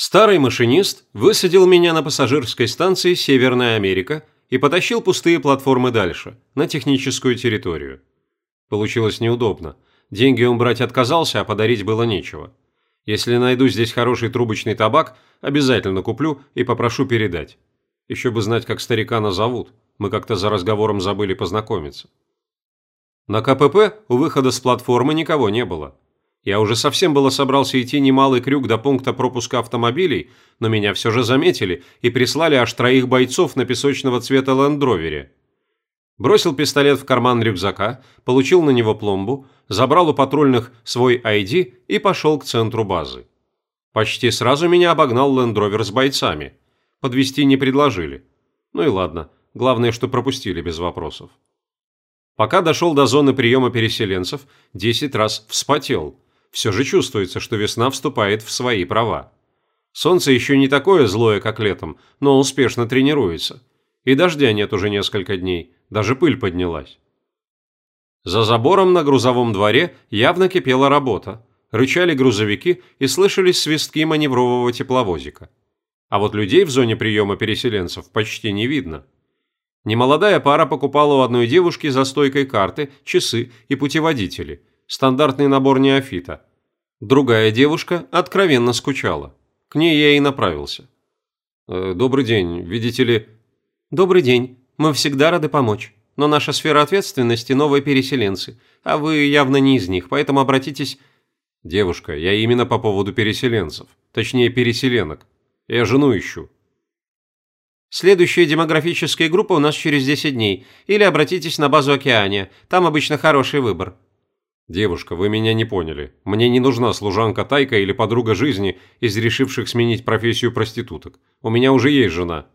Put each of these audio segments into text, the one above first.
Старый машинист высадил меня на пассажирской станции «Северная Америка» и потащил пустые платформы дальше, на техническую территорию. Получилось неудобно. Деньги он брать отказался, а подарить было нечего. Если найду здесь хороший трубочный табак, обязательно куплю и попрошу передать. Еще бы знать, как старика назовут. Мы как-то за разговором забыли познакомиться. На КПП у выхода с платформы никого не было. Я уже совсем было собрался идти немалый крюк до пункта пропуска автомобилей, но меня все же заметили и прислали аж троих бойцов на песочного цвета лендровере. Бросил пистолет в карман рюкзака, получил на него пломбу, забрал у патрульных свой ID и пошел к центру базы. Почти сразу меня обогнал лендровер с бойцами. Подвести не предложили. Ну и ладно, главное, что пропустили без вопросов. Пока дошел до зоны приема переселенцев, 10 раз вспотел – все же чувствуется, что весна вступает в свои права. Солнце еще не такое злое, как летом, но успешно тренируется. И дождя нет уже несколько дней, даже пыль поднялась. За забором на грузовом дворе явно кипела работа. Рычали грузовики и слышались свистки маневрового тепловозика. А вот людей в зоне приема переселенцев почти не видно. Немолодая пара покупала у одной девушки за стойкой карты, часы и путеводители, стандартный набор неофита. Другая девушка откровенно скучала. К ней я и направился. «Э, «Добрый день, видите ли...» «Добрый день. Мы всегда рады помочь. Но наша сфера ответственности – новые переселенцы, а вы явно не из них, поэтому обратитесь...» «Девушка, я именно по поводу переселенцев. Точнее, переселенок. Я жену ищу». Следующая демографическая группа у нас через 10 дней. Или обратитесь на базу Океания. Там обычно хороший выбор. «Девушка, вы меня не поняли. Мне не нужна служанка Тайка или подруга жизни из решивших сменить профессию проституток. У меня уже есть жена.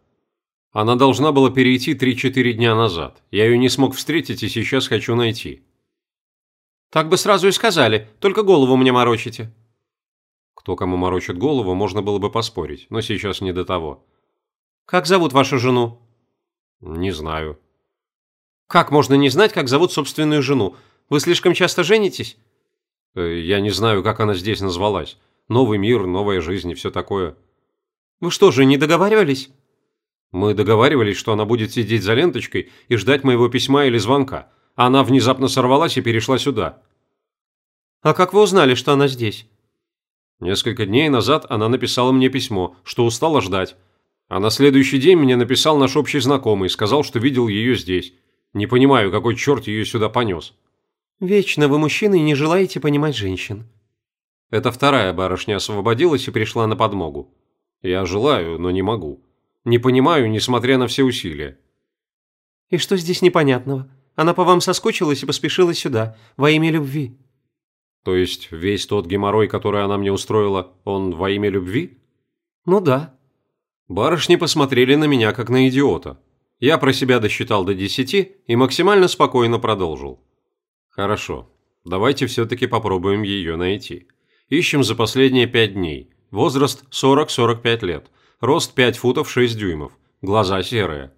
Она должна была перейти 3-4 дня назад. Я ее не смог встретить и сейчас хочу найти». «Так бы сразу и сказали, только голову мне морочите». Кто кому морочит голову, можно было бы поспорить, но сейчас не до того. «Как зовут вашу жену?» «Не знаю». «Как можно не знать, как зовут собственную жену? Вы слишком часто женитесь?» э, «Я не знаю, как она здесь назвалась. Новый мир, новая жизнь и все такое». «Вы что же, не договаривались?» «Мы договаривались, что она будет сидеть за ленточкой и ждать моего письма или звонка. Она внезапно сорвалась и перешла сюда». «А как вы узнали, что она здесь?» Несколько дней назад она написала мне письмо, что устала ждать. А на следующий день мне написал наш общий знакомый, сказал, что видел ее здесь. Не понимаю, какой черт ее сюда понес. Вечно вы, мужчины, не желаете понимать женщин. Это вторая барышня освободилась и пришла на подмогу. Я желаю, но не могу. Не понимаю, несмотря на все усилия. И что здесь непонятного? Она по вам соскучилась и поспешила сюда, во имя любви. То есть весь тот геморрой, который она мне устроила, он во имя любви? Ну да. Барышни посмотрели на меня, как на идиота. Я про себя досчитал до десяти и максимально спокойно продолжил. Хорошо. Давайте все-таки попробуем ее найти. Ищем за последние пять дней. Возраст 40-45 лет. Рост 5 футов 6 дюймов. Глаза серые.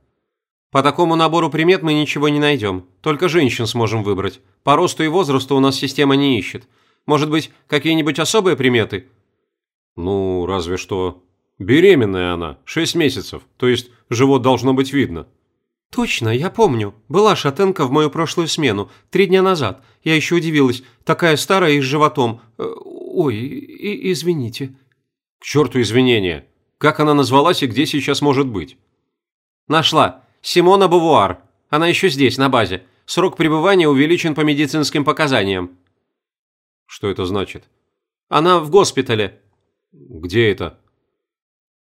По такому набору примет мы ничего не найдем. Только женщин сможем выбрать. По росту и возрасту у нас система не ищет. Может быть, какие-нибудь особые приметы? Ну, разве что... Беременная она, 6 месяцев. То есть, живот должно быть видно. «Точно, я помню. Была шатенка в мою прошлую смену, три дня назад. Я еще удивилась. Такая старая и с животом. Э, ой, и, извините». «К черту извинения. Как она назвалась и где сейчас может быть?» «Нашла. Симона Бавуар. Она еще здесь, на базе. Срок пребывания увеличен по медицинским показаниям». «Что это значит?» «Она в госпитале». «Где это?»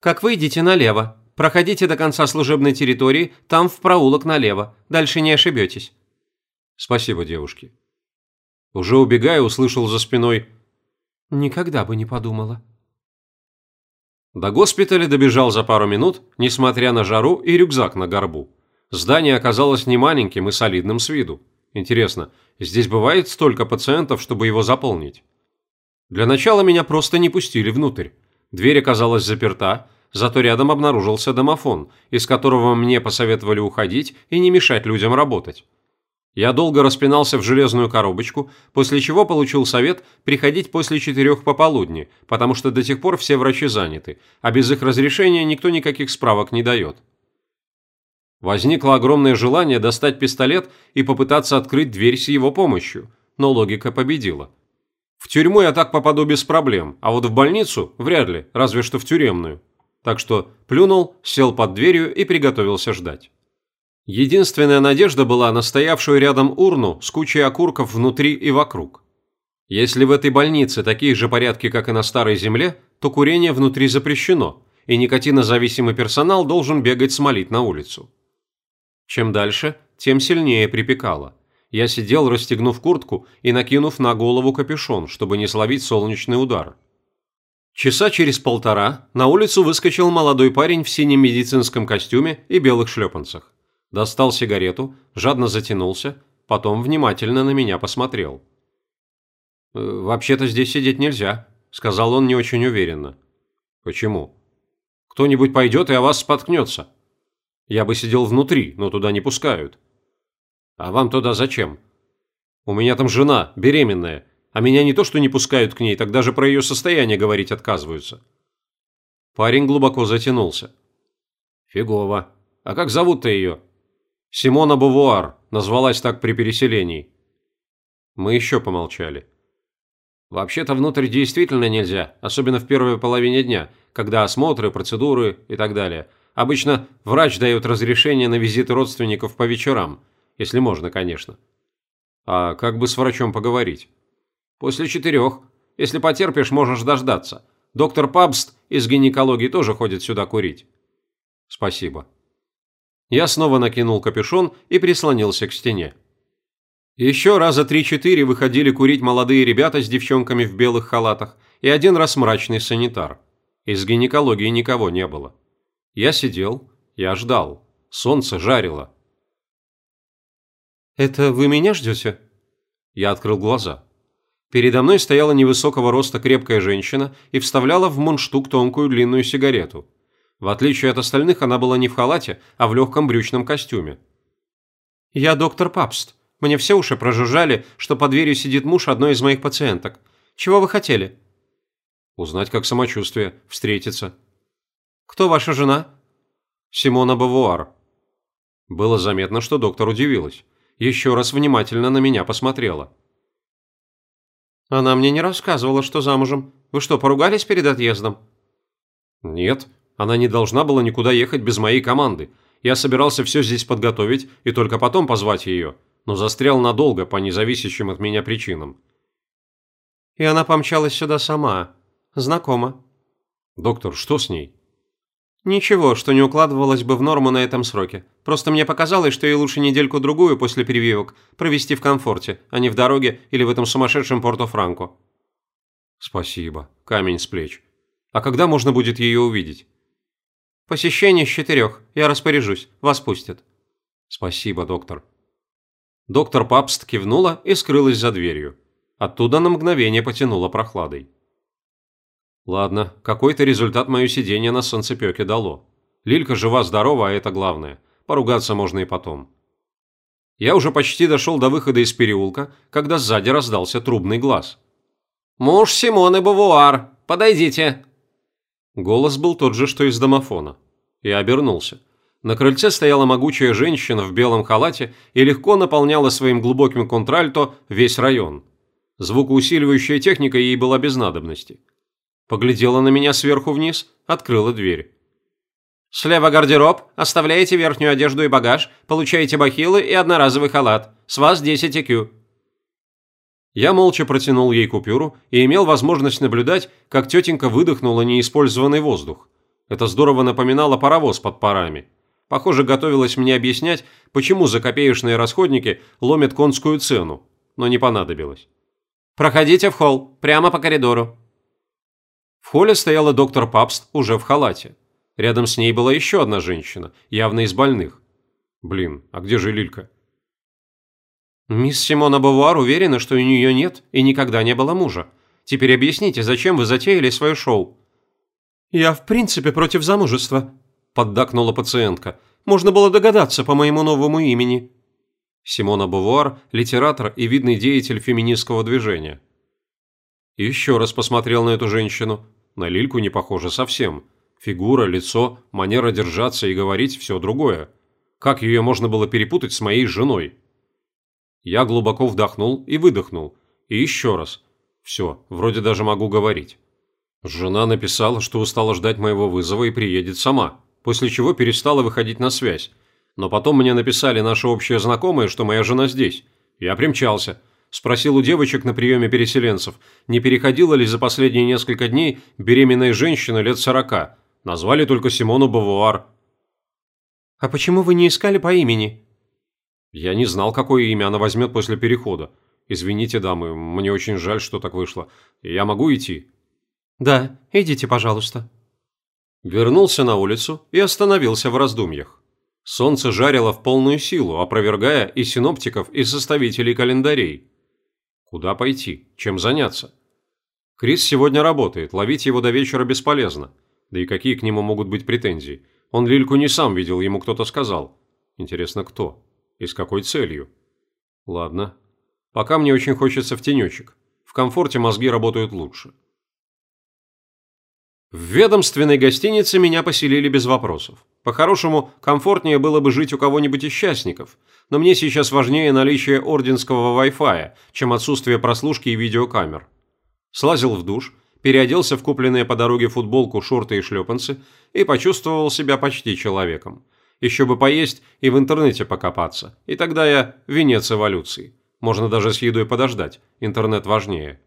«Как выйдете налево. Проходите до конца служебной территории, там в проулок налево. Дальше не ошибетесь». «Спасибо, девушки». Уже убегая, услышал за спиной «Никогда бы не подумала». До госпиталя добежал за пару минут, несмотря на жару и рюкзак на горбу. Здание оказалось не маленьким и солидным с виду. Интересно, здесь бывает столько пациентов, чтобы его заполнить? Для начала меня просто не пустили внутрь. Дверь оказалась заперта, Зато рядом обнаружился домофон, из которого мне посоветовали уходить и не мешать людям работать. Я долго распинался в железную коробочку, после чего получил совет приходить после четырех пополудни, потому что до тех пор все врачи заняты, а без их разрешения никто никаких справок не дает. Возникло огромное желание достать пистолет и попытаться открыть дверь с его помощью, но логика победила. В тюрьму я так попаду без проблем, а вот в больницу вряд ли, разве что в тюремную. Так что плюнул, сел под дверью и приготовился ждать. Единственная надежда была на стоявшую рядом урну с кучей окурков внутри и вокруг. Если в этой больнице такие же порядки, как и на Старой Земле, то курение внутри запрещено, и никотинозависимый персонал должен бегать смолить на улицу. Чем дальше, тем сильнее припекало. Я сидел, расстегнув куртку и накинув на голову капюшон, чтобы не словить солнечный удар. Часа через полтора на улицу выскочил молодой парень в синем медицинском костюме и белых шлепанцах достал сигарету, жадно затянулся, потом внимательно на меня посмотрел. «Э, «Вообще-то здесь сидеть нельзя», – сказал он не очень уверенно. «Почему?» «Кто-нибудь пойдет и о вас споткнется. Я бы сидел внутри, но туда не пускают». «А вам туда зачем?» «У меня там жена, беременная, а меня не то что не пускают к ней, так даже про ее состояние говорить отказываются». Парень глубоко затянулся. «Фигово. А как зовут-то ее?» Симона Бувуар, назвалась так при переселении. Мы еще помолчали. Вообще-то внутрь действительно нельзя, особенно в первой половине дня, когда осмотры, процедуры и так далее. Обычно врач дает разрешение на визиты родственников по вечерам, если можно, конечно. А как бы с врачом поговорить? После четырех. Если потерпишь, можешь дождаться. Доктор Пабст из гинекологии тоже ходит сюда курить. Спасибо. Я снова накинул капюшон и прислонился к стене. Еще раза три-четыре выходили курить молодые ребята с девчонками в белых халатах и один раз мрачный санитар. Из гинекологии никого не было. Я сидел, я ждал. Солнце жарило. «Это вы меня ждете?» Я открыл глаза. Передо мной стояла невысокого роста крепкая женщина и вставляла в мундштук тонкую длинную сигарету. В отличие от остальных, она была не в халате, а в легком брючном костюме. «Я доктор Папст. Мне все уши прожужжали, что под дверью сидит муж одной из моих пациенток. Чего вы хотели?» «Узнать, как самочувствие, встретиться». «Кто ваша жена?» «Симона Бавуар». Было заметно, что доктор удивилась. Еще раз внимательно на меня посмотрела. «Она мне не рассказывала, что замужем. Вы что, поругались перед отъездом?» «Нет, она не должна была никуда ехать без моей команды. Я собирался все здесь подготовить и только потом позвать ее, но застрял надолго по независящим от меня причинам. И она помчалась сюда сама. Знакомо. Доктор, что с ней? Ничего, что не укладывалось бы в норму на этом сроке. Просто мне показалось, что ей лучше недельку-другую после прививок провести в комфорте, а не в дороге или в этом сумасшедшем Порто-Франко. Спасибо. Камень с плеч. А когда можно будет ее увидеть? «Посещение с четырех. Я распоряжусь. Вас пустят». «Спасибо, доктор». Доктор Папст кивнула и скрылась за дверью. Оттуда на мгновение потянуло прохладой. Ладно, какой-то результат мое сидение на солнцепеке дало. Лилька жива-здорова, а это главное. Поругаться можно и потом. Я уже почти дошел до выхода из переулка, когда сзади раздался трубный глаз. «Муж Симоны Бавуар, подойдите!» Голос был тот же, что из домофона. Я обернулся. На крыльце стояла могучая женщина в белом халате и легко наполняла своим глубоким контральто весь район. Звукоусиливающая техника ей была без надобности. Поглядела на меня сверху вниз, открыла дверь. «Слева гардероб, оставляете верхнюю одежду и багаж, получаете бахилы и одноразовый халат. С вас 10 IQ». Я молча протянул ей купюру и имел возможность наблюдать, как тетенька выдохнула неиспользованный воздух. Это здорово напоминало паровоз под парами. Похоже, готовилась мне объяснять, почему за копеечные расходники ломят конскую цену, но не понадобилось. «Проходите в холл, прямо по коридору». В холле стояла доктор Папст уже в халате. Рядом с ней была еще одна женщина, явно из больных. Блин, а где же Лилька? «Мисс Симона Бавуар уверена, что у нее нет и никогда не было мужа. Теперь объясните, зачем вы затеяли свое шоу?» «Я в принципе против замужества», – поддакнула пациентка. «Можно было догадаться по моему новому имени». Симона Бувуар – литератор и видный деятель феминистского движения. Еще раз посмотрел на эту женщину. На Лильку не похоже совсем. Фигура, лицо, манера держаться и говорить – все другое. Как ее можно было перепутать с моей женой? Я глубоко вдохнул и выдохнул. И еще раз. Все, вроде даже могу говорить. Жена написала, что устала ждать моего вызова и приедет сама, после чего перестала выходить на связь. Но потом мне написали наши общие знакомые, что моя жена здесь. Я примчался. Спросил у девочек на приеме переселенцев, не переходила ли за последние несколько дней беременная женщина лет сорока. Назвали только Симону Бавуар. «А почему вы не искали по имени?» Я не знал, какое имя она возьмет после перехода. Извините, дамы, мне очень жаль, что так вышло. Я могу идти? Да, идите, пожалуйста. Вернулся на улицу и остановился в раздумьях. Солнце жарило в полную силу, опровергая и синоптиков, и составителей календарей. Куда пойти? Чем заняться? Крис сегодня работает, ловить его до вечера бесполезно. Да и какие к нему могут быть претензии? Он Лильку не сам видел, ему кто-то сказал. Интересно, кто? И с какой целью? Ладно. Пока мне очень хочется в тенечек. В комфорте мозги работают лучше. В ведомственной гостинице меня поселили без вопросов. По-хорошему, комфортнее было бы жить у кого-нибудь из частников, но мне сейчас важнее наличие орденского Wi-Fi, чем отсутствие прослушки и видеокамер. Слазил в душ, переоделся в купленные по дороге футболку, шорты и шлепанцы и почувствовал себя почти человеком. Еще бы поесть и в интернете покопаться. И тогда я венец эволюции. Можно даже с едой подождать. Интернет важнее.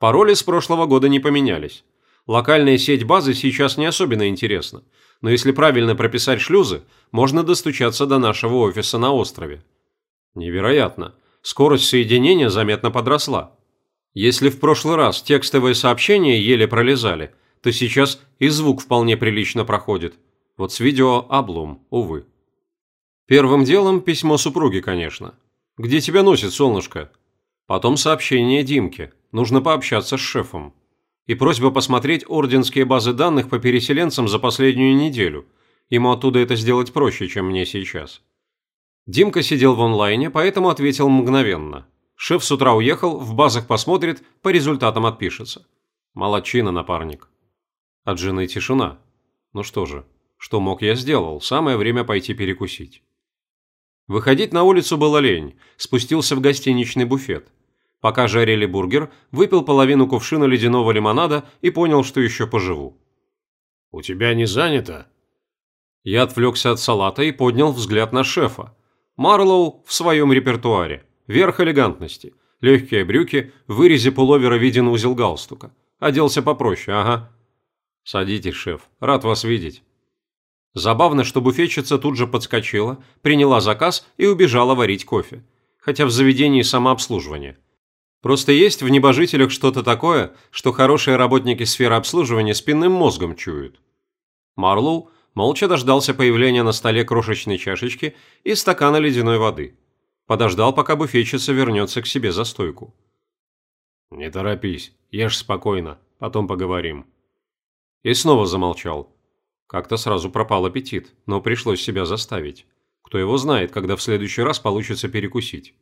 Пароли с прошлого года не поменялись. Локальная сеть базы сейчас не особенно интересна. Но если правильно прописать шлюзы, можно достучаться до нашего офиса на острове. Невероятно. Скорость соединения заметно подросла. Если в прошлый раз текстовые сообщения еле пролезали, то сейчас и звук вполне прилично проходит. Вот с видео облом, увы. Первым делом письмо супруги, конечно. «Где тебя носит, солнышко?» Потом сообщение Димке. Нужно пообщаться с шефом. И просьба посмотреть орденские базы данных по переселенцам за последнюю неделю. Ему оттуда это сделать проще, чем мне сейчас. Димка сидел в онлайне, поэтому ответил мгновенно. Шеф с утра уехал, в базах посмотрит, по результатам отпишется. Молодчина, напарник. От жены тишина. Ну что же, что мог, я сделал. Самое время пойти перекусить. Выходить на улицу было лень. Спустился в гостиничный буфет. Пока жарили бургер, выпил половину кувшина ледяного лимонада и понял, что еще поживу. «У тебя не занято?» Я отвлекся от салата и поднял взгляд на шефа. Марлоу в своем репертуаре. Верх элегантности. Легкие брюки, в вырезе пуловера виден узел галстука. Оделся попроще, ага. «Садитесь, шеф. Рад вас видеть». Забавно, что буфетчица тут же подскочила, приняла заказ и убежала варить кофе. Хотя в заведении самообслуживание. Просто есть в небожителях что-то такое, что хорошие работники сферы обслуживания спинным мозгом чуют. Марлоу молча дождался появления на столе крошечной чашечки и стакана ледяной воды. Подождал, пока буфетчица вернется к себе за стойку. «Не торопись, ешь спокойно, потом поговорим». И снова замолчал. Как-то сразу пропал аппетит, но пришлось себя заставить. Кто его знает, когда в следующий раз получится перекусить.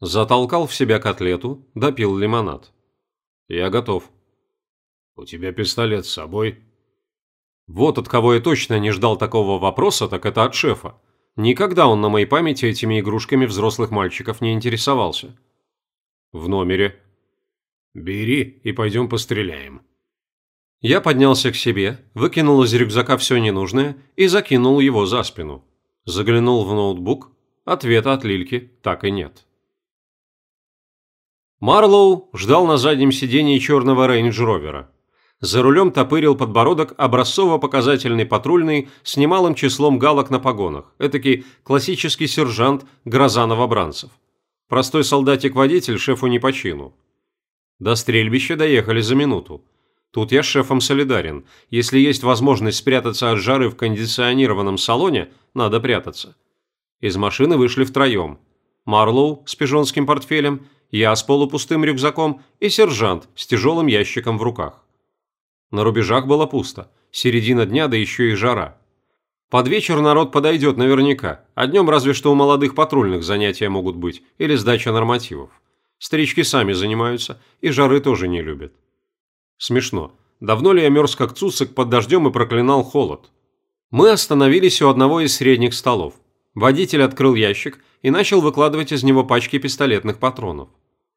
Затолкал в себя котлету, допил лимонад. Я готов. У тебя пистолет с собой? Вот от кого я точно не ждал такого вопроса, так это от шефа. Никогда он на моей памяти этими игрушками взрослых мальчиков не интересовался. В номере. Бери и пойдем постреляем. Я поднялся к себе, выкинул из рюкзака все ненужное и закинул его за спину. Заглянул в ноутбук. Ответа от Лильки так и нет. Марлоу ждал на заднем сидении черного рейндж-ровера. За рулем топырил подбородок образцово-показательный патрульный с немалым числом галок на погонах, этакий классический сержант гроза новобранцев. Простой солдатик-водитель шефу не по чину. До стрельбища доехали за минуту. Тут я с шефом солидарен. Если есть возможность спрятаться от жары в кондиционированном салоне, надо прятаться. Из машины вышли втроем. Марлоу с пижонским портфелем, я с полупустым рюкзаком и сержант с тяжелым ящиком в руках. На рубежах было пусто. Середина дня, да еще и жара. Под вечер народ подойдет наверняка, а днем разве что у молодых патрульных занятия могут быть, или сдача нормативов. Старички сами занимаются, и жары тоже не любят. Смешно. Давно ли я мерз как цуцик под дождем и проклинал холод? Мы остановились у одного из средних столов. Водитель открыл ящик и начал выкладывать из него пачки пистолетных патронов.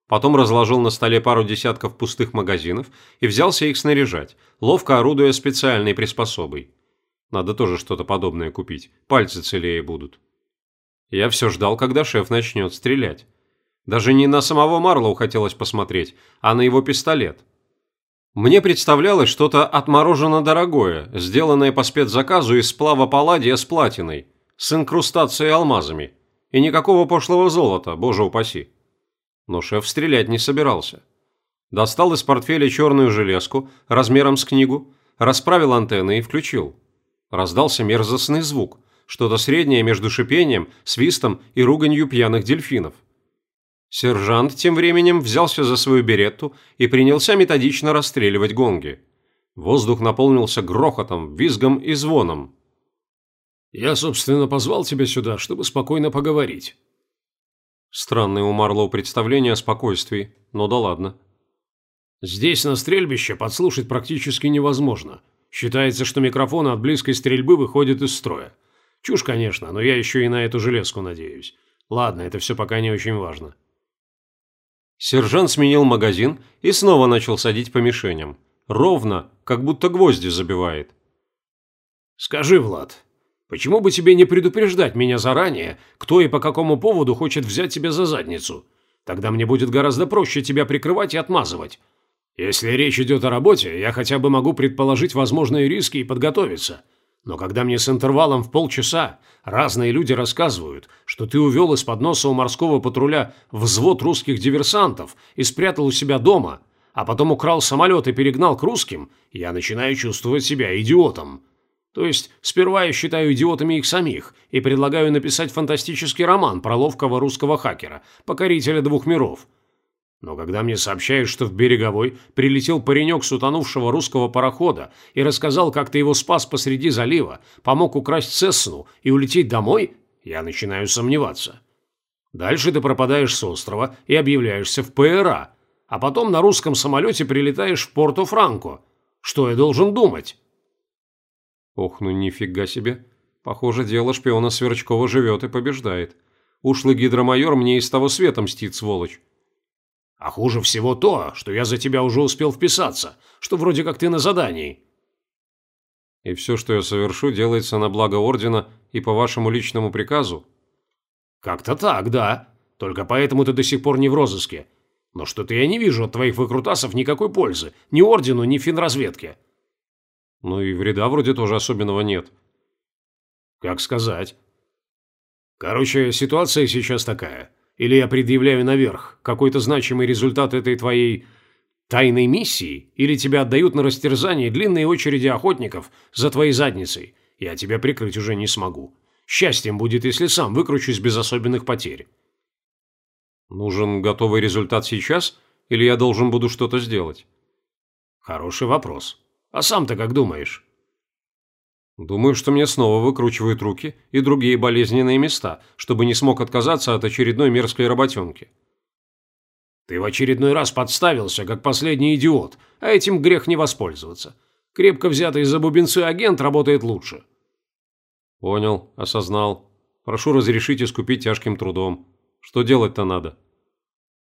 Потом разложил на столе пару десятков пустых магазинов и взялся их снаряжать, ловко орудуя специальной приспособой. Надо тоже что-то подобное купить, пальцы целее будут. Я все ждал, когда шеф начнет стрелять. Даже не на самого Марлоу хотелось посмотреть, а на его пистолет. Мне представлялось что-то отморожено дорогое, сделанное по спецзаказу из сплава палладия с платиной, с инкрустацией алмазами. И никакого пошлого золота, боже упаси. Но шеф стрелять не собирался. Достал из портфеля черную железку размером с книгу, расправил антенны и включил. Раздался мерзостный звук, что-то среднее между шипением, свистом и руганью пьяных дельфинов. Сержант тем временем взялся за свою беретту и принялся методично расстреливать гонги. Воздух наполнился грохотом, визгом и звоном. «Я, собственно, позвал тебя сюда, чтобы спокойно поговорить». Странное у Марлоу представление о спокойствии, но да ладно. «Здесь, на стрельбище, подслушать практически невозможно. Считается, что микрофоны от близкой стрельбы выходят из строя. Чушь, конечно, но я еще и на эту железку надеюсь. Ладно, это все пока не очень важно. Сержант сменил магазин и снова начал садить по мишеням. Ровно, как будто гвозди забивает. «Скажи, Влад, почему бы тебе не предупреждать меня заранее, кто и по какому поводу хочет взять тебя за задницу? Тогда мне будет гораздо проще тебя прикрывать и отмазывать. Если речь идет о работе, я хотя бы могу предположить возможные риски и подготовиться. Но когда мне с интервалом в полчаса разные люди рассказывают, что ты увел из-под носа у морского патруля взвод русских диверсантов и спрятал у себя дома, а потом украл самолет и перегнал к русским, я начинаю чувствовать себя идиотом. То есть, сперва я считаю идиотами их самих и предлагаю написать фантастический роман про ловкого русского хакера, покорителя двух миров – но когда мне сообщают, что в Береговой прилетел паренек с утонувшего русского парохода и рассказал, как ты его спас посреди залива, помог украсть Цессну и улететь домой, я начинаю сомневаться. Дальше ты пропадаешь с острова и объявляешься в ПРА, а потом на русском самолете прилетаешь в Порту-Франко. Что я должен думать? Ох, ну нифига себе. Похоже, дело шпиона Сверчкова живет и побеждает. Ушлый гидромайор мне из того света мстит, сволочь. А хуже всего то, что я за тебя уже успел вписаться, что вроде как ты на задании. И все, что я совершу, делается на благо Ордена и по вашему личному приказу? Как-то так, да. Только поэтому ты до сих пор не в розыске. Но что-то я не вижу от твоих выкрутасов никакой пользы. Ни Ордену, ни финразведке. Ну и вреда вроде тоже особенного нет. Как сказать. Короче, ситуация сейчас такая. Или я предъявляю наверх какой-то значимый результат этой твоей тайной миссии, или тебя отдают на растерзание длинные очереди охотников за твоей задницей. Я тебя прикрыть уже не смогу. Счастьем будет, если сам выкручусь без особенных потерь. Нужен готовый результат сейчас, или я должен буду что-то сделать? Хороший вопрос. А сам-то как думаешь? Думаю, что мне снова выкручивают руки и другие болезненные места, чтобы не смог отказаться от очередной мерзкой работенки. Ты в очередной раз подставился, как последний идиот, а этим грех не воспользоваться. Крепко взятый за бубенцы агент работает лучше. Понял, осознал. Прошу разрешить искупить тяжким трудом. Что делать-то надо?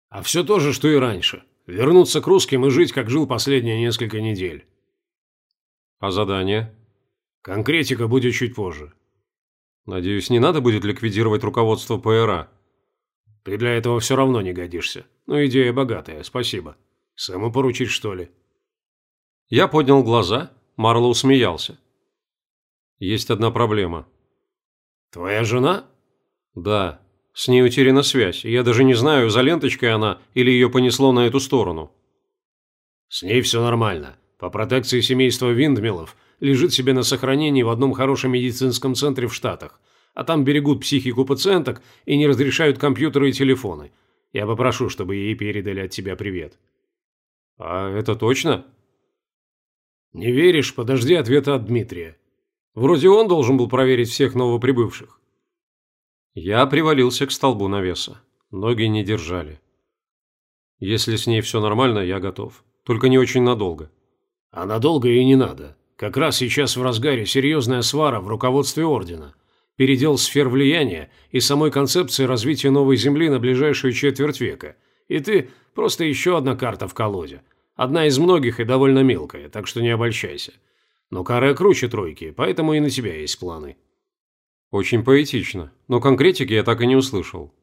А все то же, что и раньше. Вернуться к русским и жить, как жил последние несколько недель. А задание? Конкретика будет чуть позже. Надеюсь, не надо будет ликвидировать руководство ПРА. Ты для этого все равно не годишься. Но идея богатая, спасибо. Саму поручить, что ли? Я поднял глаза, Марлоу смеялся. Есть одна проблема. Твоя жена? Да. С ней утеряна связь, я даже не знаю, за ленточкой она или ее понесло на эту сторону. С ней все нормально. По протекции семейства Виндмиллов лежит себе на сохранении в одном хорошем медицинском центре в Штатах, а там берегут психику пациенток и не разрешают компьютеры и телефоны. Я попрошу, чтобы ей передали от тебя привет». «А это точно?» «Не веришь? Подожди ответа от Дмитрия». Вроде он должен был проверить всех новоприбывших. Я привалился к столбу навеса. Ноги не держали. Если с ней все нормально, я готов. Только не очень надолго. А надолго и не надо. Как раз сейчас в разгаре серьезная свара в руководстве Ордена. Передел сфер влияния и самой концепции развития новой Земли на ближайшую четверть века. И ты просто еще одна карта в колоде. Одна из многих и довольно мелкая, так что не обольщайся. Но Каре круче тройки, поэтому и на тебя есть планы. Очень поэтично, но конкретики я так и не услышал.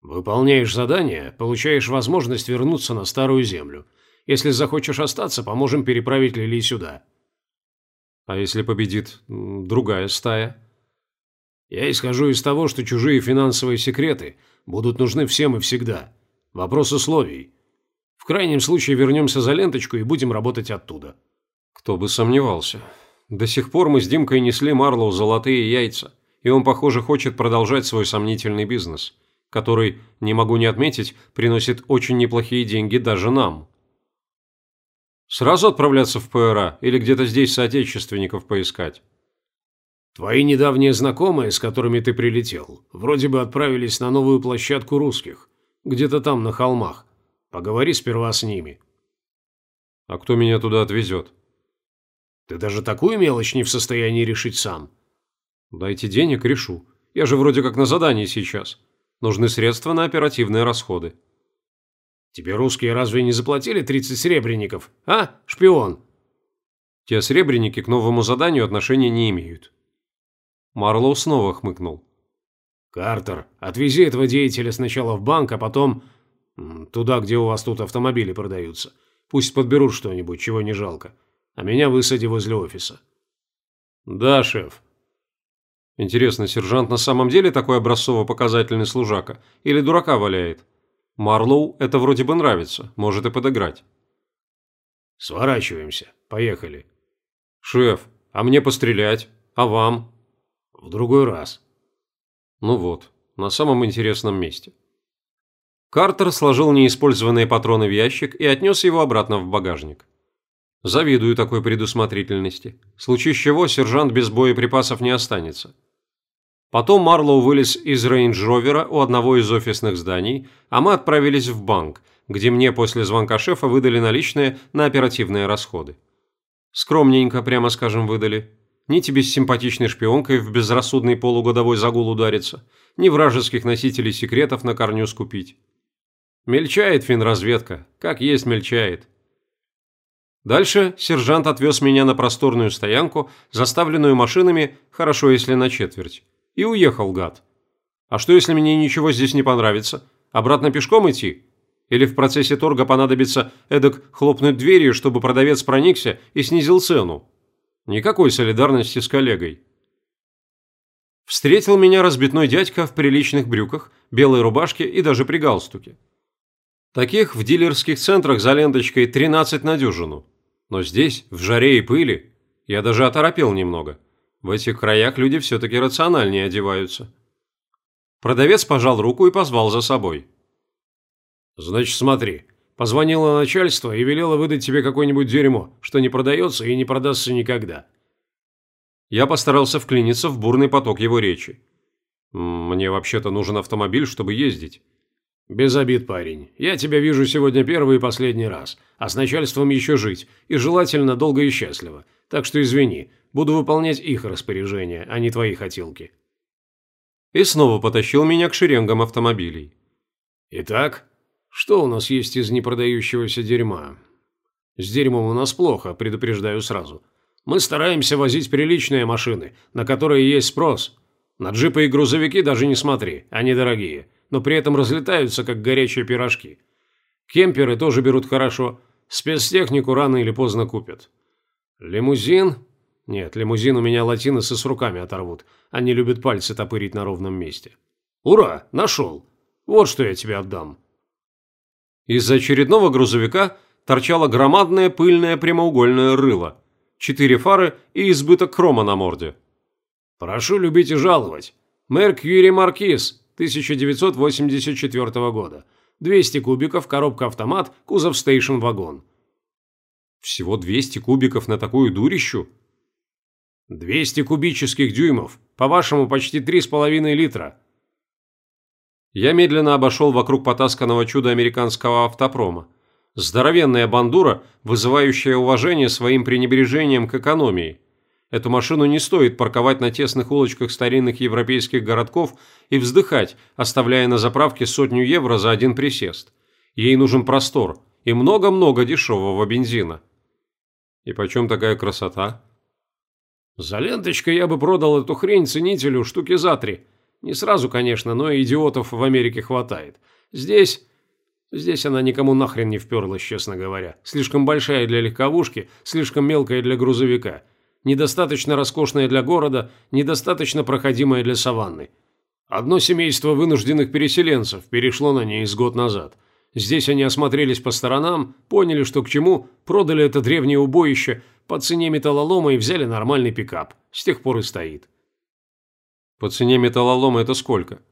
Выполняешь задание, получаешь возможность вернуться на Старую Землю. Если захочешь остаться, поможем переправить Лили сюда. А если победит другая стая? Я исхожу из того, что чужие финансовые секреты будут нужны всем и всегда. Вопрос условий. В крайнем случае вернемся за ленточку и будем работать оттуда. Кто бы сомневался. До сих пор мы с Димкой несли Марлоу золотые яйца, и он, похоже, хочет продолжать свой сомнительный бизнес, который, не могу не отметить, приносит очень неплохие деньги даже нам. Сразу отправляться в ПРА или где-то здесь соотечественников поискать? Твои недавние знакомые, с которыми ты прилетел, вроде бы отправились на новую площадку русских, где-то там на холмах. Поговори сперва с ними. А кто меня туда отвезет? Ты даже такую мелочь не в состоянии решить сам. Дайте денег, решу. Я же вроде как на задании сейчас. Нужны средства на оперативные расходы. Тебе русские разве не заплатили 30 серебряников, а, шпион? Те серебряники к новому заданию отношения не имеют. Марлоу снова хмыкнул. «Картер, отвези этого деятеля сначала в банк, а потом туда, где у вас тут автомобили продаются. Пусть подберут что-нибудь, чего не жалко. А меня высади возле офиса». «Да, шеф». Интересно, сержант на самом деле такой образцово-показательный служака или дурака валяет? Марлоу это вроде бы нравится, может и подыграть. Сворачиваемся. Поехали. Шеф, а мне пострелять? А вам? В другой раз. Ну вот, на самом интересном месте. Картер сложил неиспользованные патроны в ящик и отнес его обратно в багажник. Завидую такой предусмотрительности. В случае чего сержант без боеприпасов не останется. Потом Марлоу вылез из рейндж-ровера у одного из офисных зданий, а мы отправились в банк, где мне после звонка шефа выдали наличные на оперативные расходы. Скромненько, прямо скажем, выдали. Ни тебе с симпатичной шпионкой в безрассудный полугодовой загул удариться, ни вражеских носителей секретов на корню скупить. Мельчает финразведка, как есть мельчает. Дальше сержант отвез меня на просторную стоянку, заставленную машинами, хорошо если на четверть. И уехал, гад. А что, если мне ничего здесь не понравится? Обратно пешком идти? Или в процессе торга понадобится эдак хлопнуть дверью, чтобы продавец проникся и снизил цену? Никакой солидарности с коллегой. Встретил меня разбитной дядька в приличных брюках, белой рубашке и даже при галстуке. Таких в дилерских центрах за ленточкой 13 на дюжину. Но здесь, в жаре и пыли, я даже оторопел немного. В этих краях люди все-таки рациональнее одеваются. Продавец пожал руку и позвал за собой. «Значит, смотри. Позвонило начальство и велело выдать тебе какое-нибудь дерьмо, что не продается и не продастся никогда». Я постарался вклиниться в бурный поток его речи. «Мне вообще-то нужен автомобиль, чтобы ездить». «Без обид, парень. Я тебя вижу сегодня первый и последний раз, а с начальством еще жить, и желательно долго и счастливо. Так что извини, буду выполнять их распоряжения, а не твои хотелки». И снова потащил меня к шеренгам автомобилей. «Итак, что у нас есть из непродающегося дерьма?» «С дерьмом у нас плохо, предупреждаю сразу. Мы стараемся возить приличные машины, на которые есть спрос. На джипы и грузовики даже не смотри, они дорогие» но при этом разлетаются, как горячие пирожки. Кемперы тоже берут хорошо, спецтехнику рано или поздно купят. Лимузин? Нет, лимузин у меня латиносы с руками оторвут. Они любят пальцы топырить на ровном месте. Ура, нашел. Вот что я тебе отдам. Из очередного грузовика торчало громадное пыльное прямоугольное рыло, четыре фары и избыток хрома на морде. Прошу любить и жаловать. Мэр Кьюри Маркиз, 1984 года. 200 кубиков, коробка-автомат, кузов стейшн-вагон. Всего 200 кубиков на такую дурищу? 200 кубических дюймов, по-вашему почти 3,5 литра. Я медленно обошел вокруг потасканного чуда американского автопрома. Здоровенная бандура, вызывающая уважение своим пренебрежением к экономии. Эту машину не стоит парковать на тесных улочках старинных европейских городков и вздыхать, оставляя на заправке сотню евро за один присест. Ей нужен простор и много-много дешевого бензина. И почем такая красота? За ленточкой я бы продал эту хрень ценителю штуки за три. Не сразу, конечно, но идиотов в Америке хватает. Здесь... Здесь она никому нахрен не вперлась, честно говоря. Слишком большая для легковушки, слишком мелкая для грузовика. Недостаточно роскошная для города, недостаточно проходимая для саванны. Одно семейство вынужденных переселенцев перешло на ней с год назад. Здесь они осмотрелись по сторонам, поняли, что к чему, продали это древнее убоище по цене металлолома и взяли нормальный пикап. С тех пор и стоит. По цене металлолома это сколько?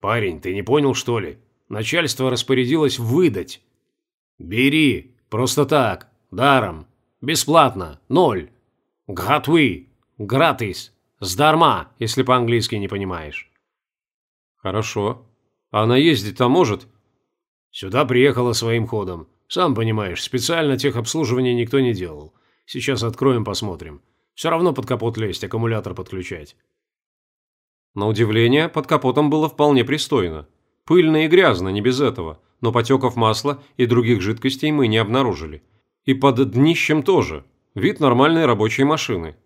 Парень, ты не понял, что ли? Начальство распорядилось выдать. Бери, просто так, даром, бесплатно, ноль. Гратуи, гратис, сдарма, если по-английски не понимаешь. Хорошо. А она ездить-то может? Сюда приехала своим ходом. Сам понимаешь, специально техобслуживания никто не делал. Сейчас откроем, посмотрим. Все равно под капот лезть, аккумулятор подключать. На удивление, под капотом было вполне пристойно. Пыльно и грязно, не без этого, но потеков масла и других жидкостей мы не обнаружили. И под днищем тоже. Вид нормальной рабочей машины.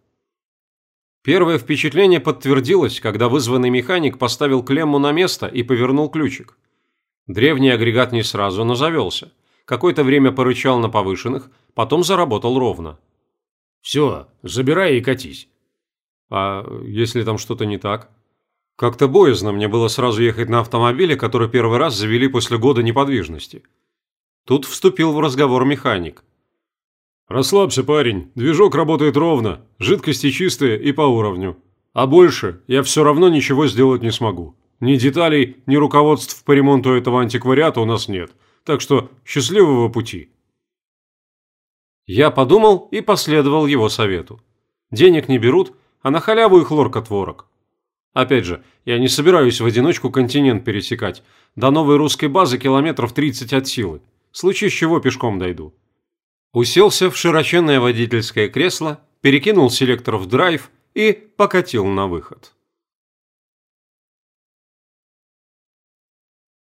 Первое впечатление подтвердилось, когда вызванный механик поставил клемму на место и повернул ключик. Древний агрегат не сразу, но завелся. Какое-то время порычал на повышенных, потом заработал ровно. «Все, забирай и катись». «А если там что-то не так?» Как-то боязно мне было сразу ехать на автомобиле, который первый раз завели после года неподвижности. Тут вступил в разговор механик. «Расслабься, парень. Движок работает ровно, жидкости чистые и по уровню. А больше я все равно ничего сделать не смогу. Ни деталей, ни руководств по ремонту этого антиквариата у нас нет. Так что счастливого пути». Я подумал и последовал его совету. Денег не берут, а на халяву и хлоркотворок. Опять же, я не собираюсь в одиночку континент пересекать. До новой русской базы километров 30 от силы. Случись чего пешком дойду. Уселся в широченное водительское кресло, перекинул селектор в драйв и покатил на выход.